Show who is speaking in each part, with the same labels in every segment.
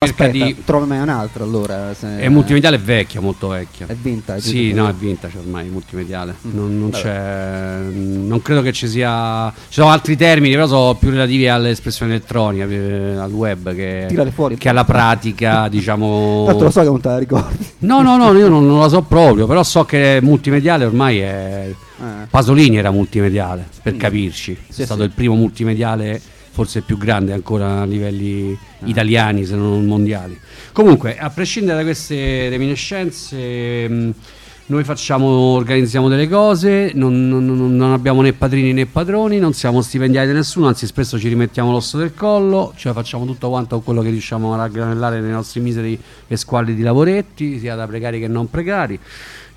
Speaker 1: Aspetta,
Speaker 2: di...
Speaker 1: trovami un'altra allora. Se...
Speaker 2: È multimediale è vecchia, molto vecchia.
Speaker 1: È vintage.
Speaker 2: Sì, no, è vintage ormai, multimediale. Mm. Non, non c'è. Non credo che ci sia. Ci sono altri termini, però sono più relativi all'espressione elettronica, eh, al web che,
Speaker 1: fuori,
Speaker 2: che alla pratica, diciamo.
Speaker 1: Tanto lo so che non te la ricordi.
Speaker 2: No, no, no, io non, non la so proprio, però so che multimediale ormai è. Eh. Pasolini era multimediale, per mm. capirci. Sì, è stato sì. il primo multimediale forse più grande ancora a livelli italiani se non mondiali. Comunque, a prescindere da queste reminiscenze, mh, noi facciamo, organizziamo delle cose, non, non, non, abbiamo né padrini né padroni, non siamo stipendiati da nessuno, anzi spesso ci rimettiamo l'osso del collo, cioè facciamo tutto quanto quello che riusciamo a raggranellare nei nostri miseri e squalli di lavoretti, sia da precari che non precari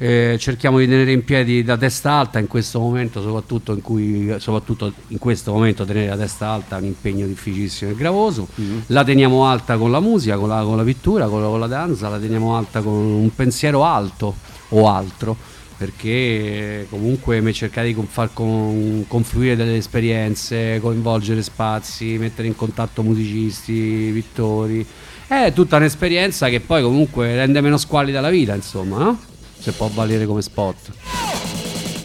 Speaker 2: eh, cerchiamo di tenere in piedi la testa alta in questo momento, soprattutto in, cui, soprattutto in questo momento tenere la testa alta è un impegno difficilissimo e gravoso, mm-hmm. la teniamo alta con la musica, con la, con la pittura, con la, con la danza, la teniamo alta con un pensiero alto o altro perché comunque cercare di far con, confluire delle esperienze, coinvolgere spazi, mettere in contatto musicisti, pittori, è tutta un'esperienza che poi comunque rende meno squallida la vita, insomma, no? Se può valere come spot.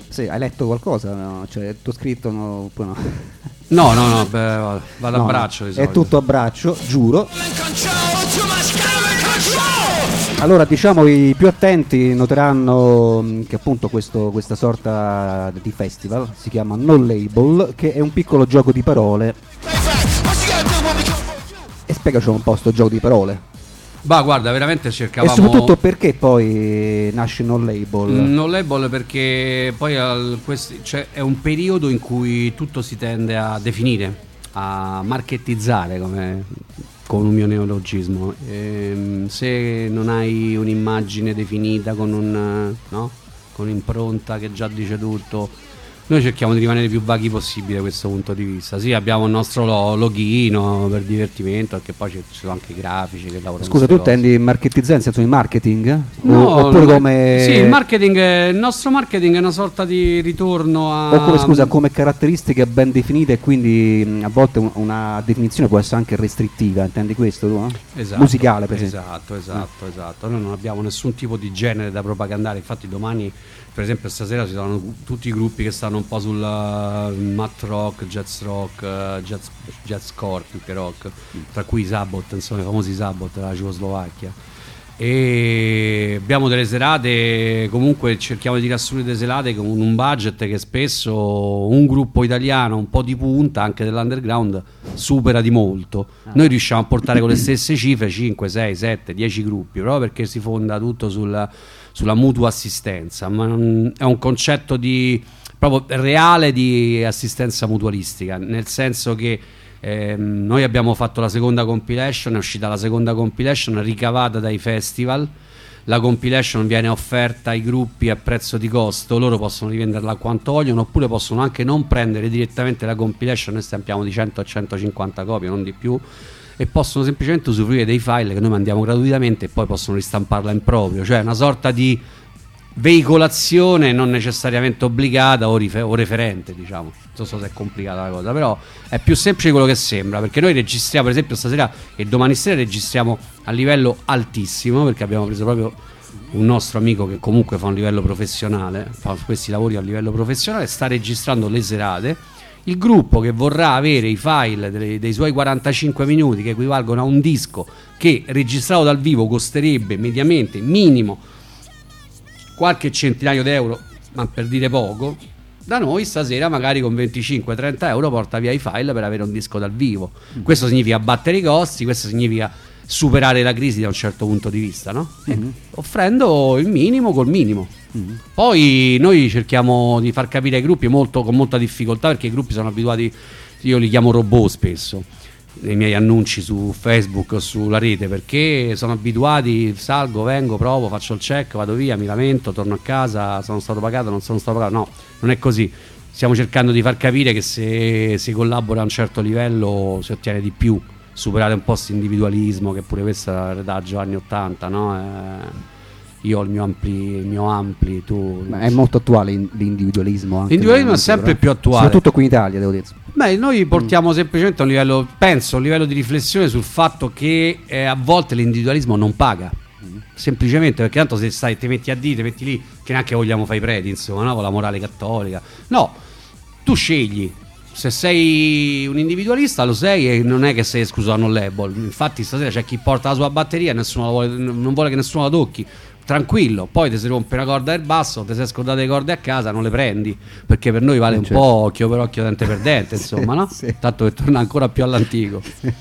Speaker 1: Sì, hai letto qualcosa? No? Cioè, è tutto scritto? No, no.
Speaker 2: no, no, no, beh, vado, a braccio.
Speaker 1: È tutto a braccio, giuro. Allora, diciamo, i più attenti noteranno mm, che appunto questo, questa sorta di festival si chiama No Label, che è un piccolo gioco di parole. E spiegaci un po' sto gioco di parole.
Speaker 2: Bah, guarda, veramente cercavamo.
Speaker 1: E soprattutto perché poi nasce Non Label?
Speaker 2: Non Label perché poi al, questi, cioè, è un periodo in cui tutto si tende a definire, a marketizzare come con un mio neologismo. E, ehm, se non hai un'immagine definita con, un, no? con un'impronta che già dice tutto noi cerchiamo di rimanere più vaghi possibile da questo punto di vista. Sì, abbiamo il nostro loghino per divertimento, perché poi ci sono anche i grafici che lavorano.
Speaker 1: Scusa, tu intendi marketizzare, nel senso di marketing?
Speaker 2: No, oppure no, come. Sì, il marketing, il nostro marketing è una sorta di ritorno a.
Speaker 1: O come, scusa, come caratteristiche ben definite e quindi a volte una definizione può essere anche restrittiva, intendi questo tu? No? Esatto, Musicale, per esempio.
Speaker 2: Esatto, esatto, esatto. Noi non abbiamo nessun tipo di genere da propagandare, infatti domani per esempio stasera ci sono tutti i gruppi che stanno un po' sul uh, mat rock, jazz rock, uh, jazz, jazzcore più che rock, tra cui i Sabot, insomma i famosi Sabot della Cecoslovacchia. E abbiamo delle serate, comunque cerchiamo di riassumere delle serate con un budget che spesso un gruppo italiano un po' di punta, anche dell'underground, supera di molto. Ah. Noi riusciamo a portare con le stesse cifre 5, 6, 7, 10 gruppi, proprio perché si fonda tutto sul sulla mutua assistenza, ma è un concetto di, proprio reale di assistenza mutualistica, nel senso che eh, noi abbiamo fatto la seconda compilation, è uscita la seconda compilation ricavata dai festival, la compilation viene offerta ai gruppi a prezzo di costo, loro possono rivenderla quanto vogliono oppure possono anche non prendere direttamente la compilation, noi stampiamo di 100 a 150 copie, non di più e possono semplicemente usufruire dei file che noi mandiamo gratuitamente e poi possono ristamparla in proprio, cioè una sorta di veicolazione non necessariamente obbligata o, rifer- o, referente, diciamo. Non so se è complicata la cosa, però è più semplice di quello che sembra, perché noi registriamo, per esempio, stasera e domani sera registriamo a livello altissimo, perché abbiamo preso proprio un nostro amico che comunque fa un livello professionale, fa questi lavori a livello professionale, sta registrando le serate il gruppo che vorrà avere i file dei, dei suoi 45 minuti che equivalgono a un disco che registrato dal vivo costerebbe mediamente minimo qualche centinaio d'euro, ma per dire poco, da noi stasera magari con 25-30 euro porta via i file per avere un disco dal vivo. Mm. Questo significa abbattere i costi, questo significa superare la crisi da un certo punto di vista, no? Mm-hmm. offrendo il minimo col minimo. Mm-hmm. Poi noi cerchiamo di far capire ai gruppi molto, con molta difficoltà perché i gruppi sono abituati, io li chiamo robot spesso nei miei annunci su Facebook o sulla rete perché sono abituati, salgo, vengo, provo, faccio il check, vado via, mi lamento, torno a casa, sono stato pagato, non sono stato pagato. No, non è così. Stiamo cercando di far capire che se si collabora a un certo livello si ottiene di più superare un po' questo individualismo che pure questo è retaggio anni 80 no? Eh, io ho il mio ampli, il mio ampli tu...
Speaker 1: Ma è molto attuale in- l'individualismo anche
Speaker 2: L'individualismo è sempre
Speaker 1: natura,
Speaker 2: più attuale.
Speaker 1: Soprattutto qui in Italia, devo dire.
Speaker 2: Beh, noi
Speaker 1: Mm.
Speaker 2: portiamo semplicemente a un livello, penso, a un livello di riflessione sul fatto che eh, a volte l'individualismo non paga.
Speaker 1: Mm.
Speaker 2: Semplicemente perché tanto se stai, ti metti a dire, ti metti lì, che neanche vogliamo fare i preti, insomma, no? con la morale cattolica. No, tu scegli. Se sei un individualista lo sei e non è che sei escluso da non label. Infatti stasera c'è chi porta la sua batteria e vuole- non vuole che nessuno la tocchi. Tranquillo, poi ti si rompe una corda del basso, ti sei scordato le corde a casa, non le prendi. Perché per noi vale un
Speaker 1: Certo.
Speaker 2: po' occhio per occhio, dente per dente, insomma, no?
Speaker 1: sì.
Speaker 2: Tanto per tornare ancora più all'antico.
Speaker 3: Too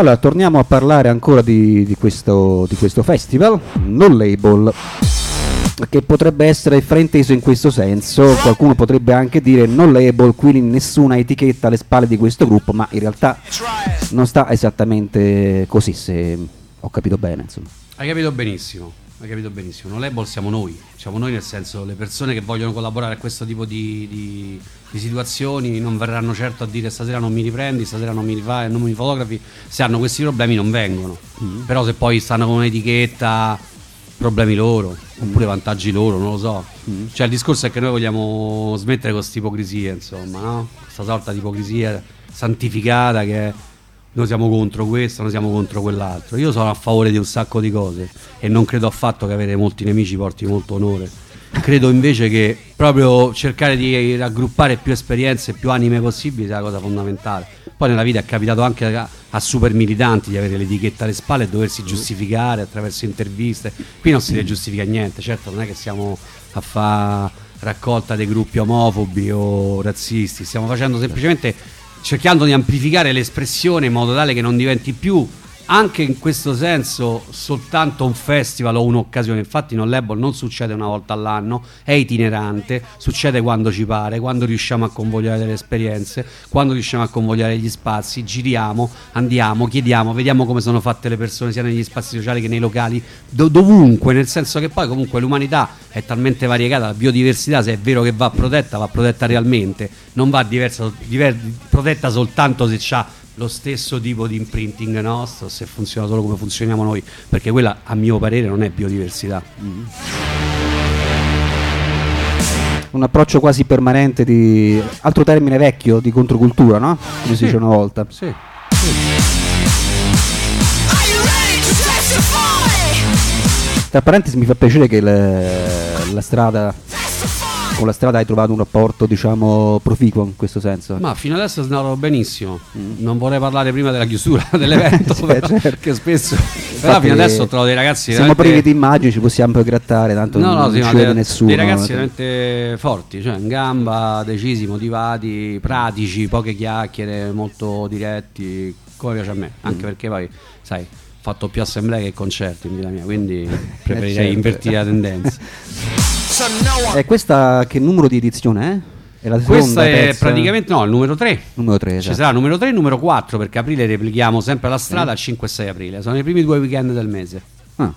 Speaker 1: Allora, torniamo a parlare ancora di, di questo, di questo festival, non label, che potrebbe essere frainteso in questo senso, qualcuno potrebbe anche dire non label, quindi nessuna etichetta alle spalle di questo gruppo, ma in realtà non sta esattamente così, se ho capito bene, insomma.
Speaker 2: Hai capito benissimo, hai capito benissimo. Non label siamo noi, siamo noi nel senso le persone che vogliono collaborare a questo tipo di, di- di situazioni non verranno certo a dire stasera non mi riprendi, stasera non mi rifai, non mi fotografi, se hanno questi problemi non vengono. Però se poi stanno con un'etichetta, problemi loro, oppure vantaggi loro, non lo so. Cioè il discorso è che noi vogliamo smettere con questa ipocrisia, insomma, no? Questa sorta di ipocrisia santificata che noi siamo contro questo, noi siamo contro quell'altro. Io sono a favore di un sacco di cose e non credo affatto che avere molti nemici porti molto onore. Credo invece che proprio cercare di raggruppare più esperienze, più anime possibili sia la cosa fondamentale. Poi nella vita è capitato anche a, a super militanti di avere l'etichetta alle spalle e doversi giustificare attraverso interviste. Qui non si deve giustificare niente, certo non è che siamo a fare raccolta dei gruppi omofobi o razzisti, stiamo facendo semplicemente cercando di amplificare l'espressione in modo tale che non diventi più anche in questo senso soltanto un festival o un'occasione. Infatti non label non succede una volta all'anno, è itinerante, succede quando ci pare, quando riusciamo a convogliare delle esperienze, quando riusciamo a convogliare gli spazi, giriamo, andiamo, chiediamo, vediamo come sono fatte le persone sia negli spazi sociali che nei locali, do- dovunque, nel senso che poi comunque l'umanità è talmente variegata, la biodiversità se è vero che va protetta, va protetta realmente, non va diversa- diver- protetta soltanto se c'ha lo stesso tipo di imprinting nostro, se funziona solo come funzioniamo noi, perché quella a mio parere non è biodiversità.
Speaker 1: Un approccio quasi permanente di... altro termine vecchio, di controcultura, no? Come si dice una volta.
Speaker 2: Sì.
Speaker 1: Tra parentesi mi fa piacere che le- la strada! Con la strada hai trovato un rapporto, diciamo, proficuo in questo senso.
Speaker 2: Ma fino adesso è andato benissimo. Non vorrei parlare prima della chiusura dell'evento,
Speaker 1: Sì,
Speaker 2: però,
Speaker 1: certo.
Speaker 2: perché spesso. però fino adesso ho trovato dei ragazzi.
Speaker 1: Siamo
Speaker 2: veramente-
Speaker 1: privi di immagini, ci possiamo poi grattare, tanto
Speaker 2: No,
Speaker 1: non,
Speaker 2: no,
Speaker 1: non ci vede nessuno.
Speaker 2: dei ragazzi veramente forti, cioè in gamba, decisi, motivati, pratici, poche chiacchiere, molto diretti, come piace a me,
Speaker 1: Mm.
Speaker 2: anche perché poi, sai, ho fatto più assemblee che concerti in vita mia, quindi preferirei
Speaker 1: certo.
Speaker 2: invertire la tendenza.
Speaker 1: E questa che numero di edizione è? È la seconda,
Speaker 2: è
Speaker 1: terza?
Speaker 2: praticamente no, il numero 3.
Speaker 1: numero 3.
Speaker 2: Ci
Speaker 1: esatto.
Speaker 2: sarà il numero 3 e il numero 4 perché aprile replichiamo sempre la strada il 5 e 6 aprile. Sono i primi due weekend del mese.
Speaker 1: Ah,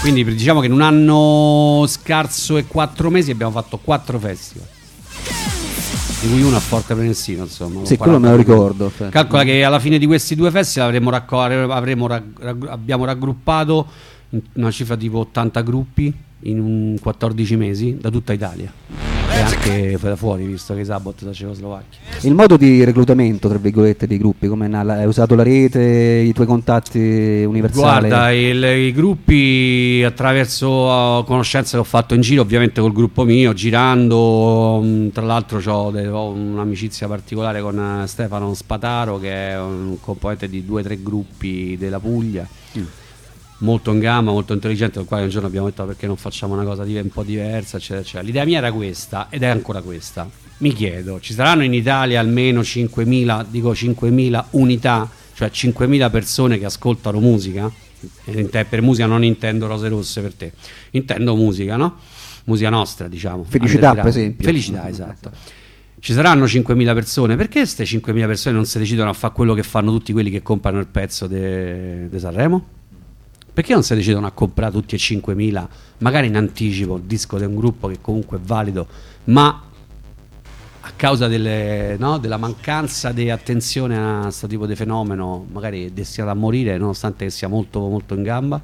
Speaker 2: Quindi diciamo che in un anno scarso e quattro mesi abbiamo fatto quattro festival. di cui uno a Forte Prenestino, insomma.
Speaker 1: Sì, quello me lo
Speaker 2: 40
Speaker 1: ricordo.
Speaker 2: Calcola che alla fine di questi due festival avremo racco- avremo rag- rag- abbiamo raggruppato una cifra tipo 80 gruppi in un 14 mesi da tutta Italia e anche da fuori, visto che Sabot da Cecoslovacchia.
Speaker 1: Il modo di reclutamento, tra virgolette, dei gruppi, come hai usato la rete, i tuoi contatti universali?
Speaker 2: Guarda, il- i gruppi attraverso uh, conoscenze che ho fatto in giro, ovviamente col gruppo mio, girando, mh, tra l'altro ho un'amicizia particolare con eh, Stefano Spataro che è un componente di due o tre gruppi della Puglia. Molto in gamba, molto intelligente, con il quale un giorno abbiamo detto perché non facciamo una cosa un po' diversa, eccetera, eccetera. L'idea mia era questa ed è ancora questa. Mi chiedo, ci saranno in Italia almeno 5.000, dico 5.000 unità, cioè 5.000 persone che ascoltano musica? Per musica non intendo rose rosse per te, intendo musica, no? Musica nostra, diciamo.
Speaker 1: Felicità, per esempio.
Speaker 2: Felicità, esatto. Ci saranno 5.000 persone, perché queste 5.000 persone non si decidono a fare quello che fanno tutti quelli che comprano il pezzo di Sanremo? Perché non si decidono a comprare tutti e 5.000, magari in anticipo, il disco di un gruppo che comunque è valido, ma a causa delle- no, della mancanza di attenzione a questo tipo di fenomeno, magari è destinato a morire, nonostante sia molto, molto in gamba?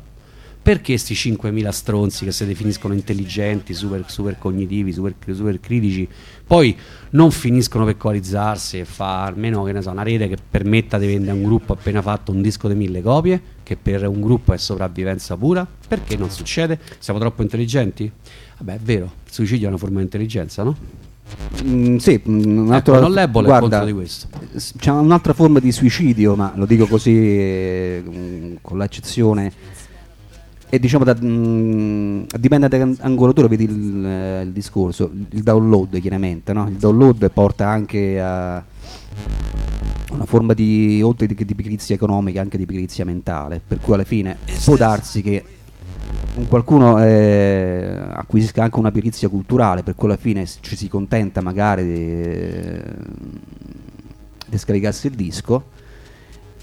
Speaker 2: Perché questi 5.000 stronzi che si definiscono intelligenti, super, super cognitivi, super, super critici, poi non finiscono per coalizzarsi e fare almeno che ne so, una rete che permetta di vendere a un gruppo appena fatto un disco di mille copie, che per un gruppo è sopravvivenza pura? Perché non succede? Siamo troppo intelligenti? Vabbè, è vero, il suicidio è una forma di intelligenza, no?
Speaker 1: Mm, sì, mm, un altro-
Speaker 2: Ecco, non l'Ebola è
Speaker 1: guarda,
Speaker 2: di questo.
Speaker 1: C'è un'altra forma di suicidio, ma lo dico così eh, mm, con l'accezione. E diciamo da, mm, dipende da che angolo tu lo vedi il, eh, il discorso, il download chiaramente, no? il download porta anche a una forma di, oltre che di pigrizia economica, anche di pigrizia mentale, per cui alla fine può darsi che un qualcuno eh, acquisisca anche una perizia culturale, per cui alla fine ci si contenta magari di, di scaricarsi il disco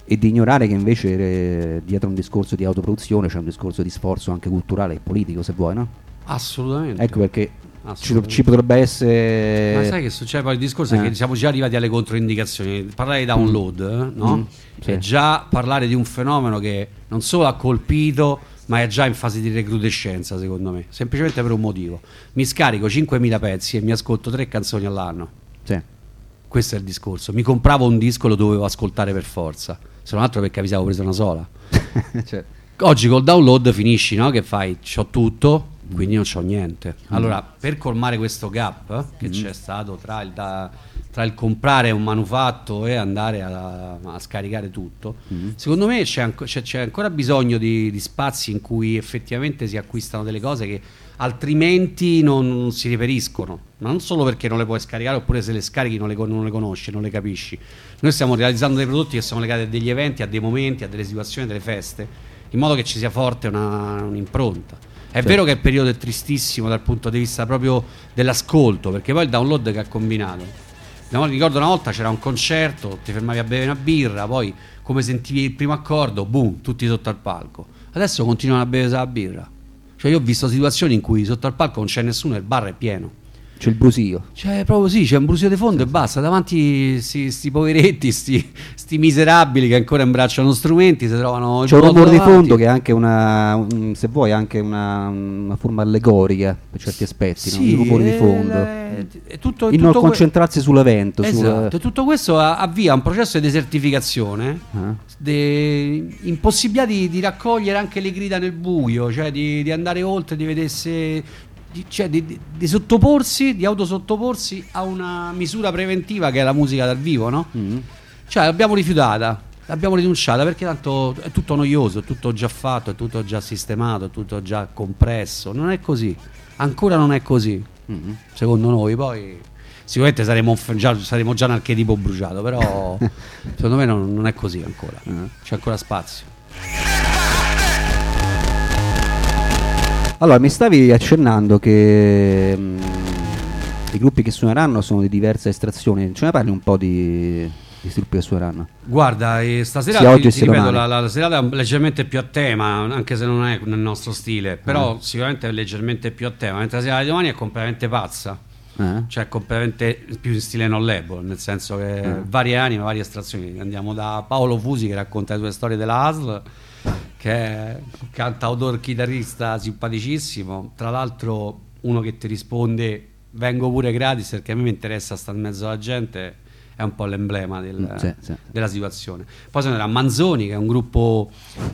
Speaker 1: e di ignorare che invece eh, dietro un discorso di autoproduzione c'è un discorso di sforzo anche culturale e politico, se vuoi, no?
Speaker 2: Assolutamente.
Speaker 1: Ecco perché ci, ci potrebbe essere...
Speaker 2: Ma sai che succede? Poi il discorso è
Speaker 1: Eh.
Speaker 2: che siamo già arrivati alle controindicazioni. Parlare di download, eh, no?
Speaker 1: Mm, sì.
Speaker 2: È già parlare di un fenomeno che non solo ha colpito, ma è già in fase di recrudescenza, secondo me. Semplicemente per un motivo. Mi scarico 5.000 pezzi e mi ascolto tre canzoni all'anno.
Speaker 1: Sì.
Speaker 2: Questo è il discorso. Mi compravo un disco, lo dovevo ascoltare per forza. Se non altro perché avevo preso una sola.
Speaker 1: Cioè,
Speaker 2: Oggi col download finisci, no? Che fai? C'ho tutto, quindi non c'ho niente. Allora, per colmare questo gap eh, che c'è stato tra il, da- tra il comprare un manufatto e andare a, a scaricare tutto, secondo me c'è, anco- c'è- c'è ancora bisogno di, di spazi in cui effettivamente si acquistano delle cose che altrimenti non, si reperiscono. Ma non solo perché non le puoi scaricare, oppure se le scarichi non le, non le conosci, non le capisci. Noi stiamo realizzando dei prodotti che sono legati a degli eventi, a dei momenti, a delle situazioni, a delle feste, in modo che ci sia forte una- un'impronta. È
Speaker 1: Certo.
Speaker 2: vero che il periodo è tristissimo dal punto di vista proprio dell'ascolto, perché poi il download che ha combinato. Ricordo una volta c'era un concerto, ti fermavi a bere una birra, poi come sentivi il primo accordo, boom, tutti sotto al palco. Adesso continuano a bere la birra. Cioè io ho visto situazioni in cui sotto al palco non c'è nessuno e il bar è pieno.
Speaker 1: C'è il brusio.
Speaker 2: Cioè, proprio sì, c'è un brusio di fondo e basta. Davanti sti, sti poveretti, sti, sti miserabili che ancora imbracciano strumenti, si trovano
Speaker 1: C'è un rumore di fondo che è anche una, un- se vuoi, anche una, una forma allegorica per certi aspetti, no?
Speaker 2: Sì,
Speaker 1: il rumore di
Speaker 2: è-
Speaker 1: fondo.
Speaker 2: è- è tutto,
Speaker 1: il non concentrarsi sull'evento.
Speaker 2: Esatto,
Speaker 1: sul-
Speaker 2: e tutto questo avvia un processo di desertificazione,
Speaker 1: Ah.
Speaker 2: de- impossibilità di, di raccogliere anche le grida nel buio, cioè di, di andare oltre, di vedersi, di, cioè di, di- sottoporsi, di autosottoporsi a una misura preventiva che è la musica dal vivo, no?
Speaker 1: Mm.
Speaker 2: Cioè l'abbiamo rifiutata, l'abbiamo rinunciata perché tanto è tutto noioso, è tutto già fatto, è tutto già sistemato, è tutto già compresso. Non è così, ancora non è così,
Speaker 1: Mm.
Speaker 2: secondo noi. Poi sicuramente saremo già, saremo già un archetipo bruciato, però secondo me non, non è così ancora, c'è ancora spazio.
Speaker 1: Allora, mi stavi accennando che mm, i gruppi che suoneranno sono di diversa estrazione. Ce ne parli un po' di, di gruppi che suoneranno?
Speaker 2: Guarda, eh, stasera
Speaker 1: Sia
Speaker 2: ti,
Speaker 1: oggi
Speaker 2: ti ripeto, la, la serata è leggermente più a tema, anche se non è nel nostro stile, però sicuramente è leggermente più a tema, mentre la serata di domani è completamente pazza.
Speaker 1: Eh?
Speaker 2: cioè completamente più in stile non label, nel senso che
Speaker 1: Ah.
Speaker 2: varie anime, varie estrazioni. Andiamo da Paolo Fusi che racconta le sue storie della Hasl, che è un cantautor chitarrista simpaticissimo, tra l'altro uno che ti risponde vengo pure gratis perché a me mi interessa stare in mezzo alla gente, è un po' l'emblema del-
Speaker 1: Mm, sì, sì.
Speaker 2: della situazione. Poi sono da Manzoni, che è un gruppo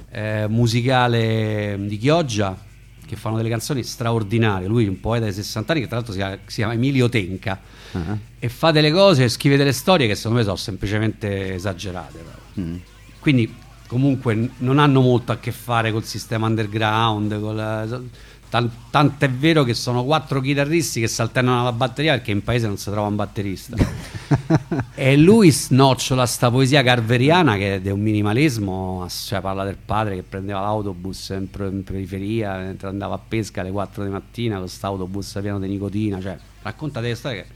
Speaker 2: eh, musicale di Chioggia, che fanno delle canzoni straordinarie. Lui è un poeta di 60 anni, che tra l'altro si chiama, si chiama Emilio Tenca,
Speaker 1: Ah.
Speaker 2: e fa delle cose, scrive delle storie che secondo me sono semplicemente esagerate.
Speaker 1: Mm.
Speaker 2: Quindi comunque non hanno molto a che fare col sistema underground, col- tan- tanto è vero che sono quattro chitarristi che si alternano alla batteria perché in paese non si trova un batterista. e lui snocciola sta poesia carveriana che è di un minimalismo, cioè parla del padre che prendeva l'autobus in, in periferia, mentre andava a pesca alle 4 di mattina con questo autobus pieno di nicotina, cioè racconta delle storie che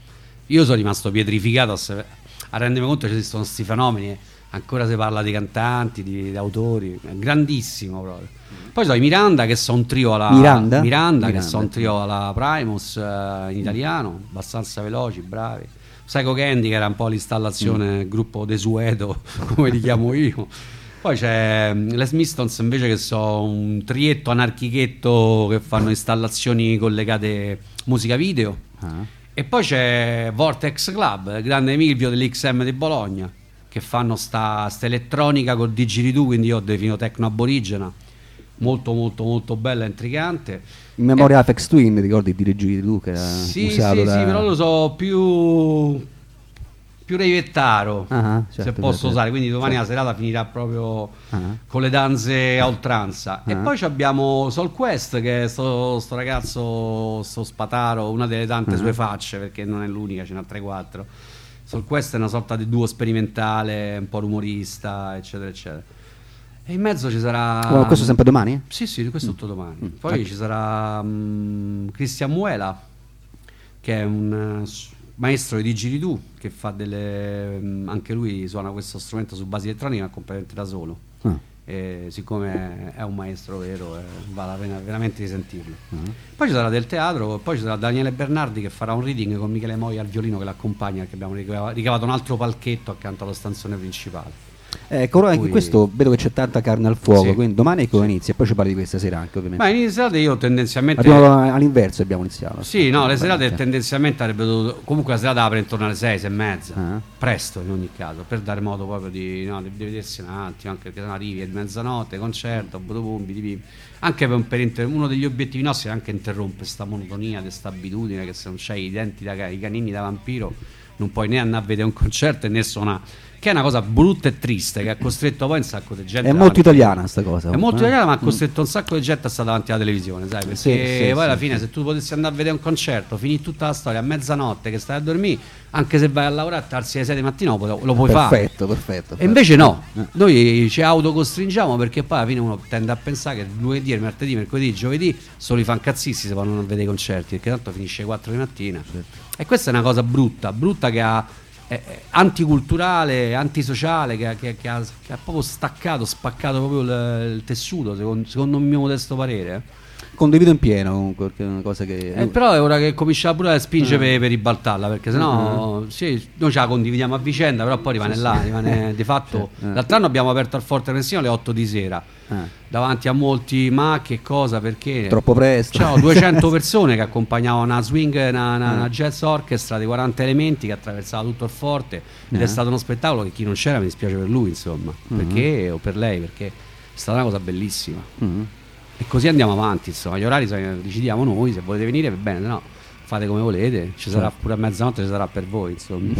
Speaker 2: io sono rimasto pietrificato a, a rendermi conto che esistono questi fenomeni. Ancora si parla di cantanti, di, di autori, grandissimo proprio. Poi sono i Miranda che sono un trio alla
Speaker 1: Miranda?
Speaker 2: Miranda, che
Speaker 1: Miranda.
Speaker 2: sono un trio alla Primus eh, in italiano, abbastanza veloci, bravi. Psycho Candy che era un po' l'installazione, il gruppo desueto, come li chiamo io. Poi c'è mm, Les Mistons invece che sono un trietto anarchichetto che fanno installazioni collegate musica video.
Speaker 1: Ah.
Speaker 2: E poi c'è Vortex Club, il grande Milvio dell'XM di Bologna, che fanno sta, sta elettronica col didgeridoo, quindi io ho definito tecno aborigena, molto molto molto bella e intrigante.
Speaker 1: In memoria Apex Twin, ricordi di Reggi tu che era
Speaker 2: Sì,
Speaker 1: usato
Speaker 2: sì,
Speaker 1: da...
Speaker 2: sì, però lo so più più reivettaro,
Speaker 1: Ah,
Speaker 2: se
Speaker 1: certo,
Speaker 2: posso
Speaker 1: certo.
Speaker 2: usare, quindi domani
Speaker 1: Certo.
Speaker 2: la serata finirà proprio
Speaker 1: Ah.
Speaker 2: con le danze a oltranza. E
Speaker 1: Ah.
Speaker 2: poi ci abbiamo Soul Quest, che è sto, sto ragazzo, sto spataro, una delle tante
Speaker 1: Ah.
Speaker 2: sue facce, perché non è l'unica, ce n'ha 3-4. Soul Quest è una sorta di duo sperimentale, un po' rumorista, eccetera, eccetera. E in mezzo ci sarà...
Speaker 1: Oh, questo sempre domani?
Speaker 2: Sì, sì, questo tutto domani.
Speaker 1: Mm.
Speaker 2: Poi
Speaker 1: Ecco.
Speaker 2: ci sarà mm, Cristian Muela, che è un s- maestro di didgeridoo, che fa delle... mm, anche lui suona questo strumento su base elettronica completamente da solo.
Speaker 1: Ah.
Speaker 2: E siccome è un maestro vero, eh, vale la pena veramente di sentirlo.
Speaker 1: Ah.
Speaker 2: Poi ci sarà del teatro, poi ci sarà Daniele Bernardi che farà un reading con Michele Moi al violino che l'accompagna, perché abbiamo ricava- ricavato un altro palchetto accanto alla stanzione principale.
Speaker 1: Ecco, ora anche questo vedo che c'è tanta carne al fuoco,
Speaker 2: Sì.
Speaker 1: quindi domani ecco inizia e poi ci parli di questa sera anche ovviamente.
Speaker 2: Ma in serate io tendenzialmente...
Speaker 1: Abbiamo all'inverso abbiamo iniziato.
Speaker 2: Sì, no, le serate tendenzialmente avrebbe dovuto. Comunque la serata apre intorno alle 6, 6 e mezza.
Speaker 1: Ah.
Speaker 2: Presto in ogni caso, per dare modo proprio di, no, di, vedersi un attimo, anche perché se no arrivi a mezzanotte, concerto, butopumbi, di. Anche per, per inter- uno degli obiettivi nostri è anche interrompere questa monotonia, questa abitudine che se non c'hai i denti da i canini da vampiro non puoi né andare a vedere un concerto né suonare. Che è una cosa brutta e triste che ha costretto poi un sacco di gente.
Speaker 1: È molto italiana sta cosa.
Speaker 2: è molto
Speaker 1: eh?
Speaker 2: italiana, ma ha costretto un sacco di gente a stare davanti alla televisione, sai? Perché
Speaker 1: Sì,
Speaker 2: poi
Speaker 1: sì,
Speaker 2: alla
Speaker 1: sì.
Speaker 2: fine, se tu potessi andare a vedere un concerto, finì tutta la storia a mezzanotte che stai a dormire, anche se vai a lavorare a tarsi alle 6 di mattina, lo, pu- lo puoi fare.
Speaker 1: Perfetto, perfetto.
Speaker 2: E invece no,
Speaker 1: Eh.
Speaker 2: noi ci autocostringiamo perché poi alla fine uno tende a pensare che lunedì, il martedì, mercoledì, giovedì solo i fancazzisti se vanno a vedere i concerti, perché tanto finisce alle 4 di mattina.
Speaker 1: Certo.
Speaker 2: E questa è una cosa brutta, brutta che ha è, è anticulturale, antisociale, che, che- che ha, che ha proprio staccato, spaccato proprio il, il tessuto, secondo, secondo il mio modesto parere. Eh.
Speaker 1: Condivido in pieno comunque, perché è una cosa che...
Speaker 2: Eh, però è ora che comincia pure a spingere
Speaker 1: Eh.
Speaker 2: per, per ribaltarla, perché sennò sì, noi ce la condividiamo a vicenda, però poi rimane là, rimane di fatto.
Speaker 1: Sì, eh.
Speaker 2: L'altro anno abbiamo aperto al Forte Rensino alle 8 di sera,
Speaker 1: Eh,
Speaker 2: davanti a molti, ma che cosa, perché?
Speaker 1: troppo presto.
Speaker 2: C'erano 200 persone che accompagnavano una swing, una, una- una jazz orchestra di 40 elementi che attraversava tutto il forte ed
Speaker 1: Eh.
Speaker 2: è stato uno spettacolo che chi non c'era mi dispiace per lui, insomma, perché o per lei, perché è stata una cosa bellissima.
Speaker 1: Mm.
Speaker 2: E così andiamo avanti, insomma, gli orari decidiamo noi, se volete venire va bene, se no fate come volete, ci sarà
Speaker 1: Certo.
Speaker 2: pure a mezzanotte, ci sarà per voi, insomma.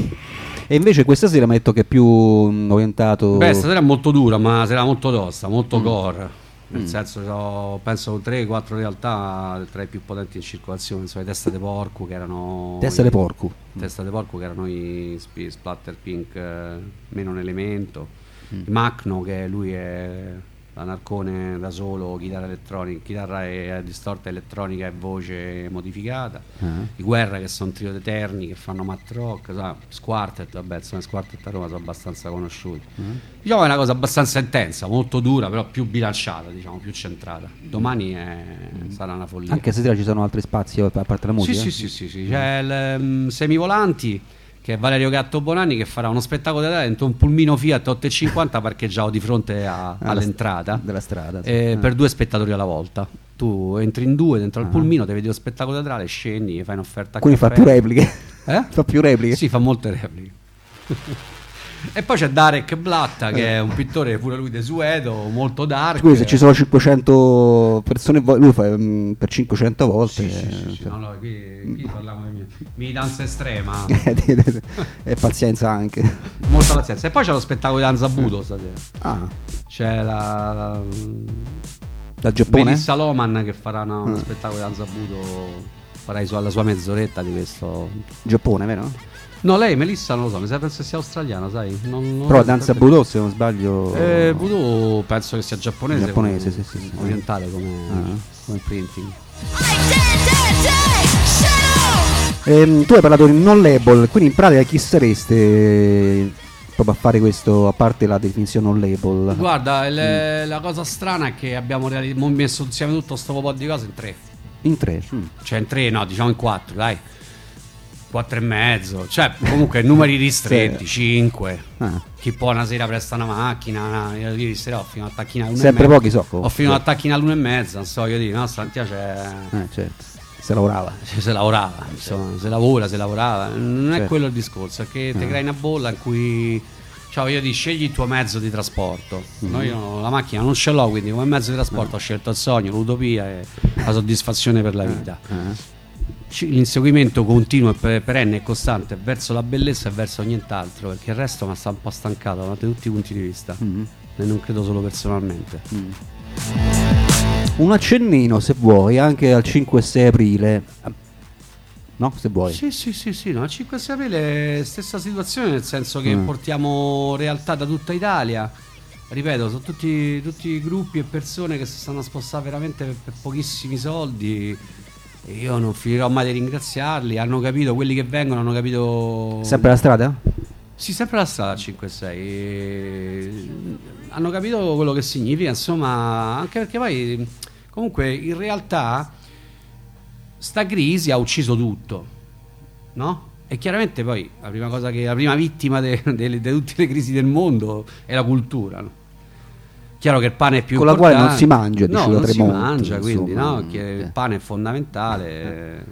Speaker 1: E invece questa sera mi ha detto che è più mm, orientato...
Speaker 2: Beh, stasera è molto dura, ma sarà molto tosta,
Speaker 1: Mm.
Speaker 2: molto core. Nel senso, so- penso 3-4 realtà tra i più potenti in circolazione, insomma, i testa di porco che erano.
Speaker 1: Testa di porco.
Speaker 2: Testa di porco che erano i sp- Splatter Pink eh, meno un elemento.
Speaker 1: Mm.
Speaker 2: Macno che lui è da Narcone da solo, chitarra elettronica, chitarra e, distorta elettronica e voce modificata.
Speaker 1: Ah.
Speaker 2: I Guerra che sono trio d'eterni che fanno mat rock, sa, Squartet, vabbè, insomma Squartet a Roma sono abbastanza conosciuti. Diciamo che è una cosa abbastanza intensa, molto dura, però più bilanciata, diciamo, più centrata. Domani è- sarà una follia.
Speaker 1: Anche stasera ci sono altri spazi a parte la musica?
Speaker 2: Sì, sì, sì, sì, sì. C'è il um, Semivolanti che è Valerio Gatto Bonanni che farà uno spettacolo teatrale dentro un pulmino Fiat 850 parcheggiato di fronte a-
Speaker 1: Alla
Speaker 2: all'entrata
Speaker 1: della strada, sì.
Speaker 2: eh,
Speaker 1: Ah.
Speaker 2: per due spettatori alla volta. Tu entri in due dentro al
Speaker 1: Ah.
Speaker 2: pulmino, ti vedi lo spettacolo teatrale, scendi, fai un'offerta
Speaker 1: Quindi fa
Speaker 2: caffè.
Speaker 1: più repliche.
Speaker 2: Eh?
Speaker 1: fa più repliche.
Speaker 2: Sì, fa molte repliche. e poi c'è Darek Blatta che è un pittore pure lui desueto, molto dark.
Speaker 1: Scusa, se ci sono 500 persone, lui fa mm, per 500 volte.
Speaker 2: Sì, sì, sì, sì,
Speaker 1: cioè,
Speaker 2: no, no, qui, qui parliamo di militanza estrema.
Speaker 1: e pazienza anche.
Speaker 2: Molta pazienza. E poi c'è lo spettacolo di Danza Budo stasera.
Speaker 1: Ah,
Speaker 2: C'è la, la
Speaker 1: dal Giappone?
Speaker 2: Melissa Loman che farà una- uno
Speaker 1: Ah.
Speaker 2: spettacolo di Danza Budo. Farai su- alla sua mezz'oretta di questo.
Speaker 1: Giappone, vero?
Speaker 2: No, lei Melissa non lo so, mi sa penso sia australiana, sai? Non, non
Speaker 1: Però danza
Speaker 2: perché-
Speaker 1: Budo, se non sbaglio.
Speaker 2: Eh, Voodoo penso che sia giapponese.
Speaker 1: Giapponese,
Speaker 2: come-
Speaker 1: sì, sì, sì.
Speaker 2: Orientale come,
Speaker 1: Ah.
Speaker 2: come printing.
Speaker 1: Ehm, tu hai parlato di non label, quindi in pratica chi sareste proprio a fare questo, a parte la definizione non label?
Speaker 2: Guarda, il-
Speaker 1: Mm.
Speaker 2: la cosa strana è che abbiamo reali- messo insieme tutto sto po' di cose in tre.
Speaker 1: In tre. mm.
Speaker 2: Cioè in tre, no, diciamo in quattro, dai. Quattro e mezzo. Cioè, comunque numeri ristretti, cinque.
Speaker 1: Ah.
Speaker 2: Chi può una sera presta una macchina, una- io ieri sera ho finito a tacchinare l'una
Speaker 1: Sempre pochi so,
Speaker 2: Ho finito a tacchinare l'una e mezza, non so che dire, no, stamattina c'è...
Speaker 1: Eh, certo. Se lavorava.
Speaker 2: Cioè, se lavorava, insomma, se lavora, se lavorava. Non è
Speaker 1: Certo.
Speaker 2: quello il discorso, è che ti
Speaker 1: Ah.
Speaker 2: crei una bolla in cui. Ciao, io ti scegli il tuo mezzo di trasporto.
Speaker 1: Mm-hmm.
Speaker 2: No, io la macchina non ce l'ho, quindi come mezzo di trasporto ho scelto il sogno, l'utopia e la soddisfazione per la vita.
Speaker 1: Ah.
Speaker 2: L'inseguimento continuo e pe- perenne e costante verso la bellezza e verso nient'altro, perché il resto mi sta un po' stancato da tutti i punti di vista.
Speaker 1: Mm.
Speaker 2: E non credo solo personalmente.
Speaker 1: Un accennino, se vuoi, anche al 5 e 6 aprile. No, se vuoi.
Speaker 2: Sì, sì, sì, sì, no, 5 6 aprile stessa situazione, nel senso che
Speaker 1: Mm.
Speaker 2: portiamo realtà da tutta Italia. Ripeto, sono tutti, tutti gruppi e persone che si stanno a spostare veramente per, per pochissimi soldi. Io non finirò mai di ringraziarli. Hanno capito, quelli che vengono hanno capito.
Speaker 1: Sempre la strada?
Speaker 2: Sì, sempre la strada 5 6. E... Hanno capito quello che significa, insomma, anche perché poi comunque in realtà sta crisi ha ucciso tutto, no? E chiaramente poi la prima cosa che la prima vittima di tutte le crisi del mondo è la cultura, no? Chiaro che il pane è più
Speaker 1: Con la quale
Speaker 2: importante.
Speaker 1: non si mangia,
Speaker 2: no, non si mangia, quindi no, che
Speaker 1: eh.
Speaker 2: il pane è fondamentale.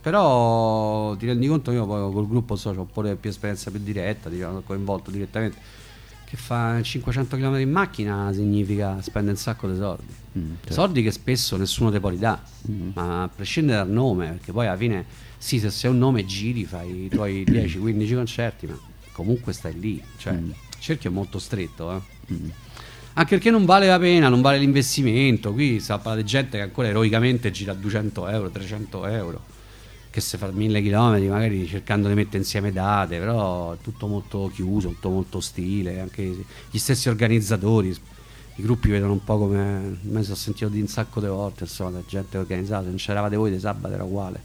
Speaker 2: Però ti rendi conto io poi col gruppo so, ho pure più esperienza più diretta, diciamo, coinvolto direttamente. Che fa 500 km in macchina significa spendere un sacco di soldi.
Speaker 1: Mm, certo.
Speaker 2: Soldi che spesso nessuno te può ridare, ma a prescindere dal nome, perché poi alla fine, sì, se sei un nome giri, fai i tuoi 10-15 concerti, ma comunque stai lì. Cioè,
Speaker 1: Mm.
Speaker 2: il cerchio è molto stretto, eh. Anche perché non vale la pena, non vale l'investimento. Qui si parla di gente che ancora eroicamente gira 200 euro, 300 euro, che si fa mille chilometri, magari cercando di mettere insieme date, però è tutto molto chiuso, tutto molto ostile. Anche gli stessi organizzatori, i gruppi vedono un po' come. Me sono sentito di un sacco di volte, insomma, da gente organizzata. Se non c'eravate voi di sabato era uguale.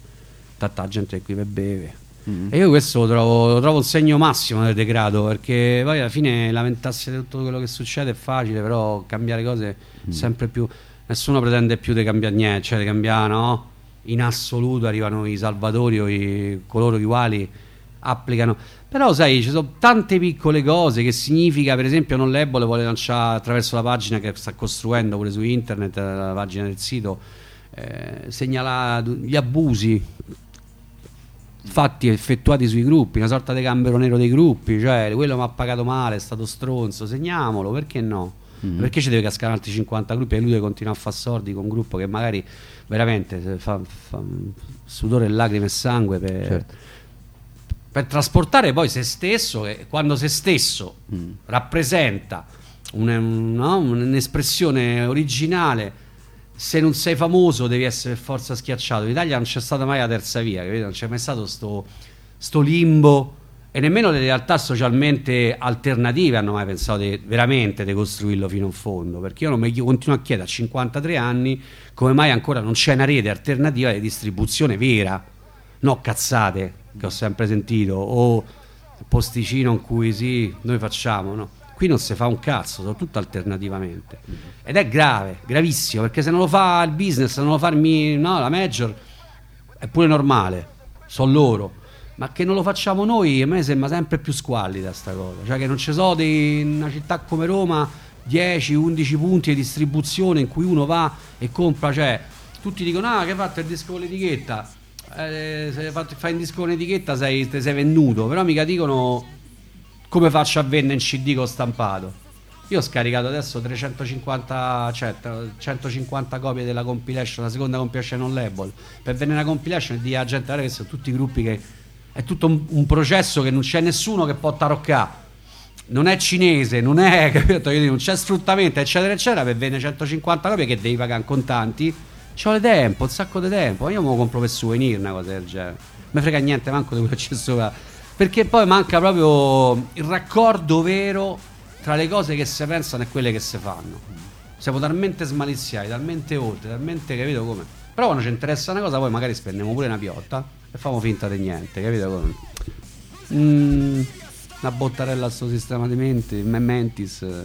Speaker 2: Tanta gente che qui beve.
Speaker 1: Mm.
Speaker 2: E io questo lo trovo, lo trovo un segno massimo del degrado, perché poi alla fine lamentarsi di tutto quello che succede è facile, però cambiare cose sempre più... Nessuno pretende più di cambiare niente, cioè di cambiare, no? In assoluto arrivano i salvatori o i, coloro i quali applicano. Però sai, ci sono tante piccole cose che significa, per esempio, non l'Ebole vuole lanciare attraverso la pagina che sta costruendo pure su internet, la pagina del sito, eh, segnala gli abusi fatti effettuati sui gruppi, una sorta di gambero nero dei gruppi, cioè quello mi ha pagato male, è stato stronzo, segniamolo, perché no?
Speaker 1: Mm.
Speaker 2: Perché ci deve cascare altri 50 gruppi e lui deve continuare a fare sordi con un gruppo che magari veramente fa, fa sudore, lacrime e sangue per,
Speaker 1: Certo.
Speaker 2: per trasportare poi se stesso e quando se stesso
Speaker 1: Mm.
Speaker 2: rappresenta un- no? un'espressione originale se non sei famoso devi essere forza schiacciato in Italia non c'è stata mai la terza via capito? non c'è mai stato sto, sto limbo e nemmeno le realtà socialmente alternative hanno mai pensato di, veramente di costruirlo fino in fondo, perché io non mi continuo a chiedere a 53 anni come mai ancora non c'è una rete alternativa di distribuzione vera, no cazzate che ho sempre sentito, o posticino in cui sì, noi facciamo, no. Qui non si fa un cazzo, soprattutto alternativamente. Ed è grave, gravissimo, perché se non lo fa il business, se non lo fa il no, la major, è pure normale, sono loro. Ma che non lo facciamo noi, a me sembra sempre più squallida sta cosa. Cioè che non ci sono in una città come Roma 10-11 punti di distribuzione in cui uno va e compra, cioè tutti dicono ah che hai fatto il disco con l'etichetta, eh, se fai un disco con l'etichetta sei, sei venduto, però mica dicono come faccio a vendere in CD con stampato. Io ho scaricato adesso 350, cioè tra- 150 copie della compilation, la seconda compilation non label, per vendere una compilation alla gente guarda che sono tutti gruppi che è tutto un, un processo che non c'è nessuno che può taroccare. Non è cinese, non è, capito? Io dico, non c'è sfruttamento, eccetera, eccetera, per vendere 150 copie che devi pagare in contanti. Ci vuole tempo, un sacco di tempo. Io me lo compro per souvenir, una cosa del genere. Non mi frega niente manco di quello che c'è sopra. Perché poi manca proprio il raccordo vero tra le cose che si pensano e quelle che si fanno. Siamo talmente smaliziati, talmente oltre, talmente capito come. Però quando ci interessa una cosa, poi magari spendiamo pure una piotta e famo finta di niente, capito come? Mm, una bottarella a sto sistema di mente, me- mentis. eh,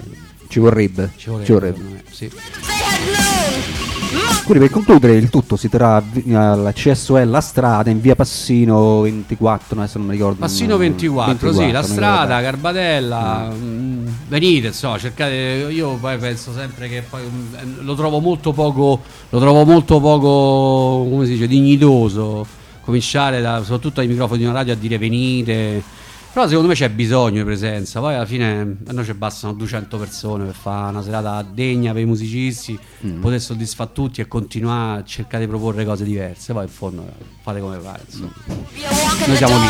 Speaker 1: Ci vorrebbe.
Speaker 2: Ci vorrebbe.
Speaker 1: Ci vorrebbe.
Speaker 2: sì.
Speaker 1: Quindi per concludere il tutto si terrà vi- alla CSOL La Strada in via Passino 24, adesso non mi ricordo.
Speaker 2: Passino
Speaker 1: mm,
Speaker 2: 24, sì, la strada. Garbatella, mm, venite, insomma, cercate, io poi penso sempre che poi mm, eh, lo trovo molto poco, lo trovo molto poco, come si dice, dignitoso, cominciare da, soprattutto ai microfoni di una radio a dire venite, però secondo me c'è bisogno di presenza, poi alla fine a noi ci bastano 200 persone per fare una serata degna per i musicisti, poter soddisfare tutti e continuare a cercare di proporre cose diverse, poi in fondo eh, fate come.
Speaker 3: You're walking
Speaker 2: Noi siamo lì.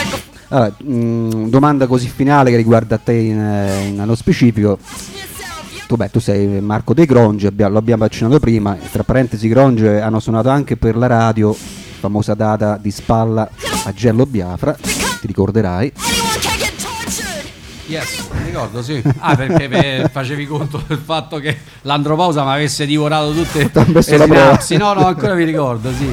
Speaker 1: Allora, mm, domanda così finale che riguarda te in, eh, in- nello specifico. Tu, beh, tu sei Marco dei Gronge, lo abbiamo accennato prima. Tra parentesi, i Gronge hanno suonato anche per la radio, famosa data di spalla a Gello Biafra, ti ricorderai.
Speaker 2: Yes, mi ricordo, sì. Ah, perché per- facevi conto del fatto che l'andropausa mi avesse divorato tutte le sinapsi. No, no, ancora mi ricordo, sì.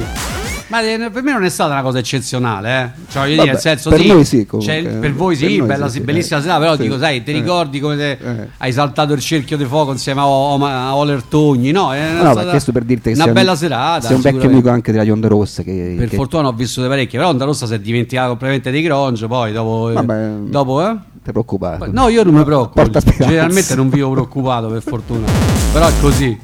Speaker 2: Ma eh, per me non è stata una cosa eccezionale, eh. Cioè,
Speaker 1: Vabbè,
Speaker 2: nel senso
Speaker 1: per
Speaker 2: sì,
Speaker 1: noi sì,
Speaker 2: cioè,
Speaker 1: eh.
Speaker 2: per voi sì,
Speaker 1: Per
Speaker 2: bella,
Speaker 1: sì, sì,
Speaker 2: bellissima
Speaker 1: eh.
Speaker 2: serata, però dico, sai, ti
Speaker 1: Eh.
Speaker 2: ricordi come te
Speaker 1: Eh.
Speaker 2: hai saltato il cerchio di fuoco insieme a, a Oler Togni, no? È
Speaker 1: No, ma questo per dirti che
Speaker 2: una
Speaker 1: sei
Speaker 2: bella
Speaker 1: un,
Speaker 2: serata.
Speaker 1: sei un vecchio amico anche della Ionda Rossa. Che,
Speaker 2: Per
Speaker 1: che-
Speaker 2: fortuna ho vissuto parecchie, però Onda Rossa si è dimenticata completamente dei Gronge, poi dopo...
Speaker 1: Vabbè.
Speaker 2: dopo, eh?
Speaker 1: Ti preoccupare.
Speaker 2: No, io non mi preoccupo.
Speaker 1: Porta.
Speaker 2: Generalmente non vivo preoccupato, per fortuna. Però è così.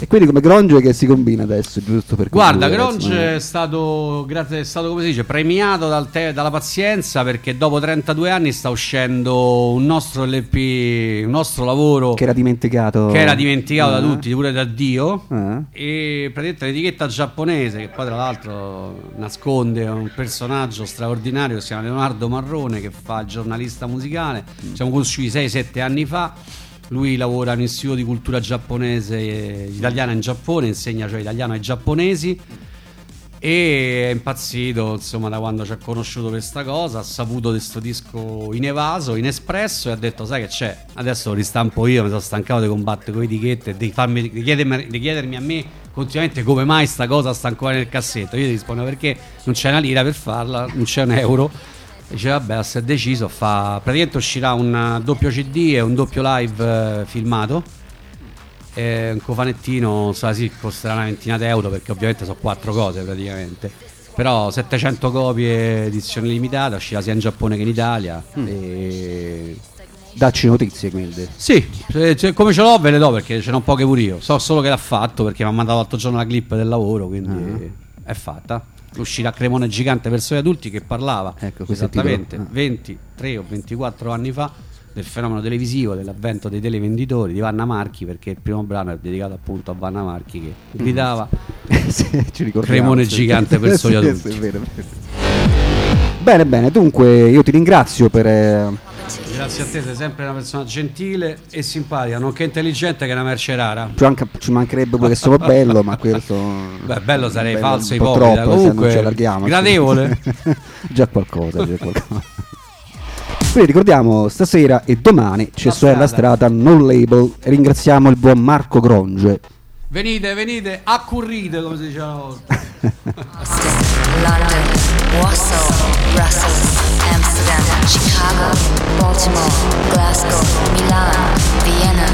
Speaker 1: E quindi come Gronge che si combina adesso, giusto per
Speaker 2: Guarda, Gronge è stato, grazie, è stato come si dice, premiato dal te- dalla pazienza perché dopo 32 anni sta uscendo un nostro LP, un nostro lavoro
Speaker 1: che era dimenticato.
Speaker 2: che era dimenticato da
Speaker 1: Eh.
Speaker 2: tutti, pure da Dio.
Speaker 1: Eh.
Speaker 2: E praticamente l'etichetta giapponese, che poi tra l'altro nasconde un personaggio straordinario che si chiama Leonardo Marrone, che fa il giornalista musicale. Ci siamo conosciuti 6-7 anni fa. Lui lavora un istituto di cultura giapponese, eh, italiana in Giappone, insegna cioè italiano ai giapponesi. E è impazzito insomma da quando ci ha conosciuto per sta cosa. Ha saputo di questo disco in evaso, in espresso, e ha detto: Sai che c'è? Adesso lo ristampo io. Mi sono stancato di combattere con le etichette, di, farmi, di, chiedermi, di chiedermi a me continuamente come mai sta cosa sta ancora nel cassetto. Io gli rispondo perché non c'è una lira per farla, non c'è un euro. Dice vabbè, si è deciso, fa... praticamente uscirà un eh, doppio CD e un doppio live eh, filmato. E un cofanettino, sa sì, costerà una ventina di euro perché ovviamente sono quattro cose praticamente. Però 700 copie edizione limitata, uscirà sia in Giappone che in Italia. E...
Speaker 1: Dacci notizie quindi.
Speaker 2: Sì, se- se- come ce l'ho ve le do perché ce n'ho poche pure io. So solo che l'ha fatto perché mi ha mandato l'altro giorno la clip del lavoro, quindi è fatta. Uscirà Cremone Gigante verso gli adulti che parlava
Speaker 1: Ecco,
Speaker 2: esattamente.
Speaker 1: Ah.
Speaker 2: 23 o 24 anni fa del fenomeno televisivo, dell'avvento dei televenditori di Vanna Marchi, perché il primo brano è dedicato appunto a Vanna Marchi che gridava
Speaker 1: Sì, ci ricordiamo.
Speaker 2: Cremone
Speaker 1: sì.
Speaker 2: gigante per soli
Speaker 1: Sì,
Speaker 2: adulti.
Speaker 1: sì, vero. Bene, bene, dunque io ti ringrazio per, eh,
Speaker 2: Grazie a te, sei sempre una persona gentile e simpatica, nonché intelligente che è una merce rara.
Speaker 1: Ci, mancherebbe pure che sono bello, ma questo.
Speaker 2: Beh, bello sarei
Speaker 1: bello
Speaker 2: falso
Speaker 1: un po'
Speaker 2: ipocrita.
Speaker 1: troppo, se
Speaker 2: Comunque,
Speaker 1: non ci
Speaker 2: gradevole.
Speaker 1: già qualcosa, già qualcosa. Quindi ricordiamo stasera e domani c'è
Speaker 2: La
Speaker 1: su la
Speaker 2: strada.
Speaker 1: strada non label. Ringraziamo il buon Marco Gronge.
Speaker 2: Venite, venite, accurrite come si diceva una volta.
Speaker 4: London, Warsaw, Brussels, Amsterdam, Chicago, Baltimore, Glasgow, Milan, Vienna,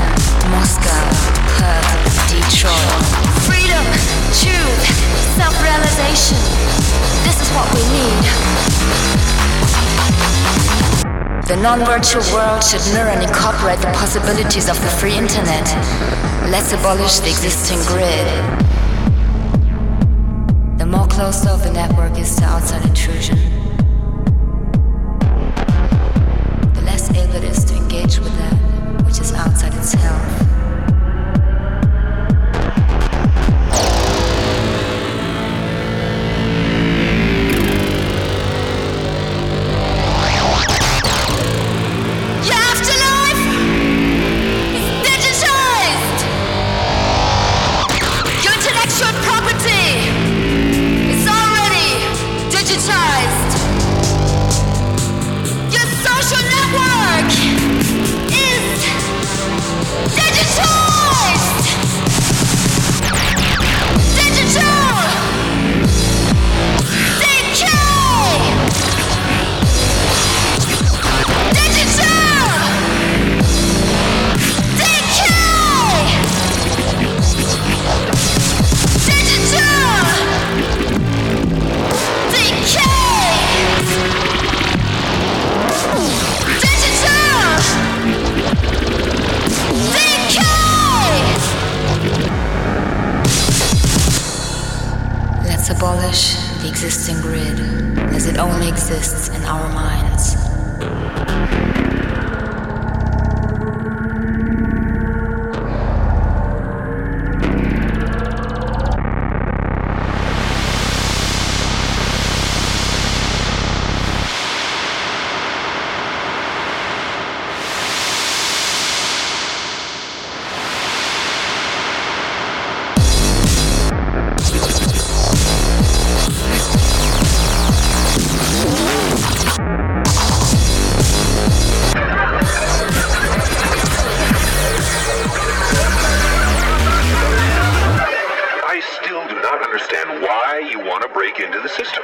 Speaker 4: Moscow, Perth, Detroit.
Speaker 3: Freedom, truth, self-realization. This is what we need.
Speaker 4: The non-virtual world should mirror and incorporate the possibilities of the free internet. Let's abolish the existing grid. The more closed off the network is to outside intrusion, the less able it is to engage with that which is outside itself.
Speaker 5: Why you want to break into the system.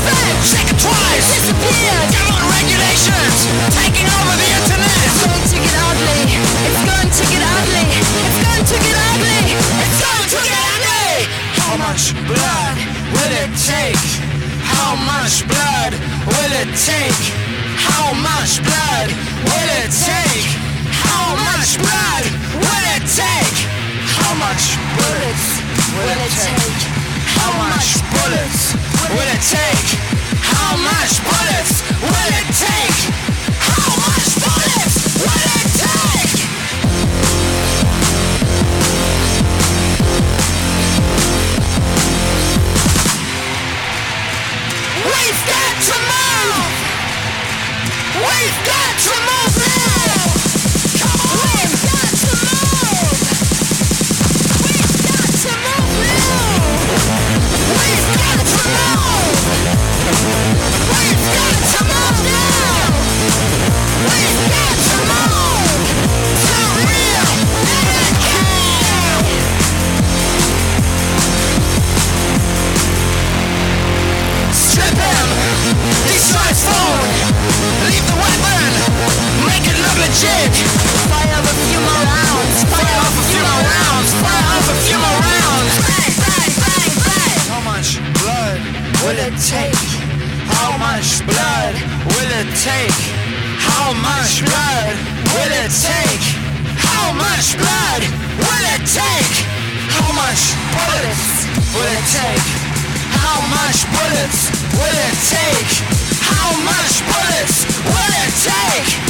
Speaker 3: Once, it's a fact. Shake it twice, disappeared. Government regulations taking over the internet. It's going to get ugly. It's going to get ugly. It's going to get ugly. It's going to get ugly.
Speaker 6: How much blood will it take? How much blood will it take? How much blood will it take? How much blood will it take? How much bullets will it take? How much bullets will it take? How much bullets will it take? How much bullets will it take? We've got to move! We've got Leave the weapon! Make it look legit! How much blood will it take? How much blood will it take? How much bullets will it take? How much bullets will it take? How much bullets will it take?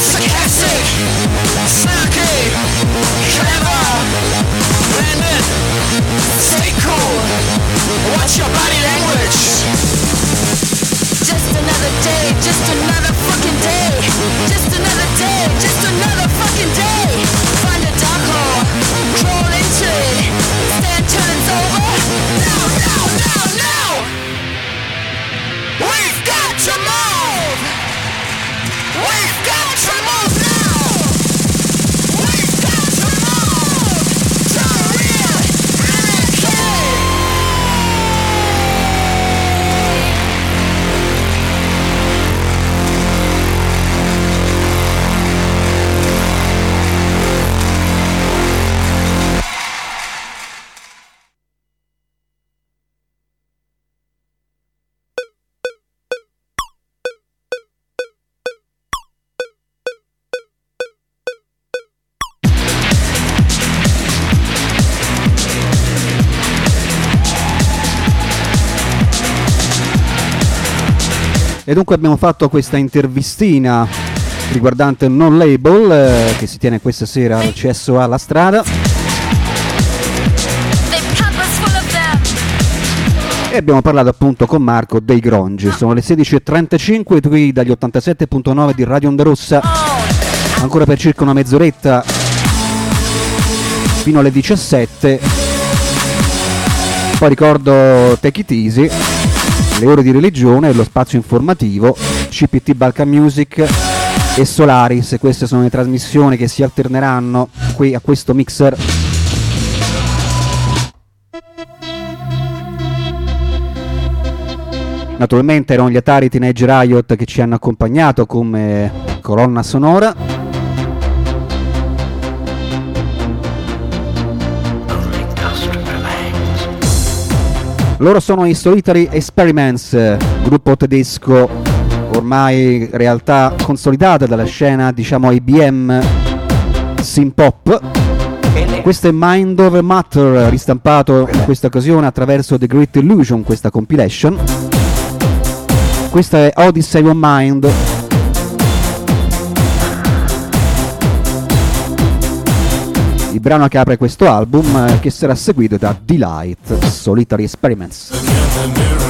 Speaker 6: sarcastic, clever, cool. Watch your body language.
Speaker 4: Just another day, just another fucking day. Just another day, just another fucking day. Find a dark hole, crawl into it. Over.
Speaker 1: E dunque abbiamo fatto questa intervistina riguardante non label eh, che si tiene questa sera al CSO alla strada e abbiamo parlato appunto con Marco dei Grongi. Sono le 16.35 qui dagli 87.9 di Radio Onda Rossa. Ancora per circa una mezz'oretta fino alle 17. Poi ricordo Take It Easy, le ore di religione, lo spazio informativo, CPT Balkan Music e Solaris. Queste sono le trasmissioni che si alterneranno qui a questo mixer Naturalmente erano gli Atari Teenage Riot che ci hanno accompagnato come colonna sonora. Loro sono i Solitary Experiments, gruppo tedesco ormai realtà consolidata dalla scena, diciamo IBM synth-pop. Questo è Mind Over Matter, ristampato in questa occasione attraverso The Great Illusion, questa compilation. Questa è Odyssey of Mind. Il brano che apre questo album eh, che sarà seguito da Delight Solitary Experiments.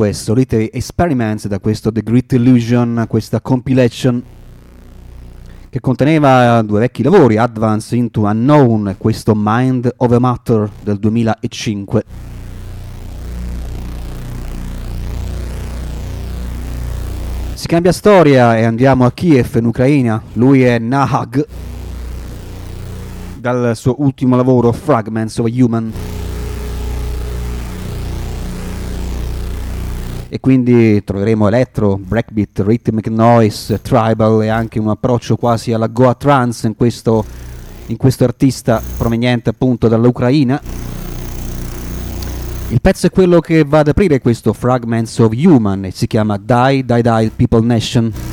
Speaker 1: questo, Little Experiments, da questo The Great Illusion, questa compilation che conteneva due vecchi lavori, Advance into Unknown e questo Mind of a Matter del 2005. Si cambia storia e andiamo a Kiev in Ucraina, lui è Nahag dal suo ultimo lavoro Fragments of a Human. e quindi troveremo elettro, breakbeat, rhythmic noise, tribal e anche un approccio quasi alla Goa Trance in questo, in questo artista proveniente appunto dall'Ucraina. Il pezzo è quello che va ad aprire questo Fragments of Human e si chiama Die, Die, Die People Nation.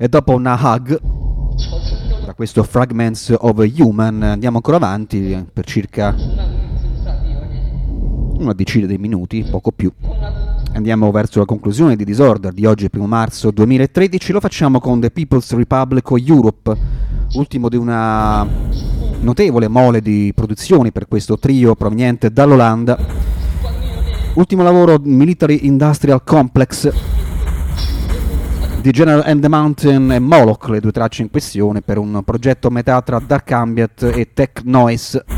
Speaker 1: E dopo una hug, da questo Fragments of Human, andiamo ancora avanti per circa una decina di minuti, poco più. Andiamo verso la conclusione di Disorder di oggi, 1 marzo 2013. Lo facciamo con The People's Republic of Europe, ultimo di una notevole mole di produzioni per questo trio proveniente dall'Olanda. Ultimo lavoro Military Industrial Complex di General and the Mountain e Moloch, le due tracce in questione per un progetto metà tra Dark Ambient e Tech Noise.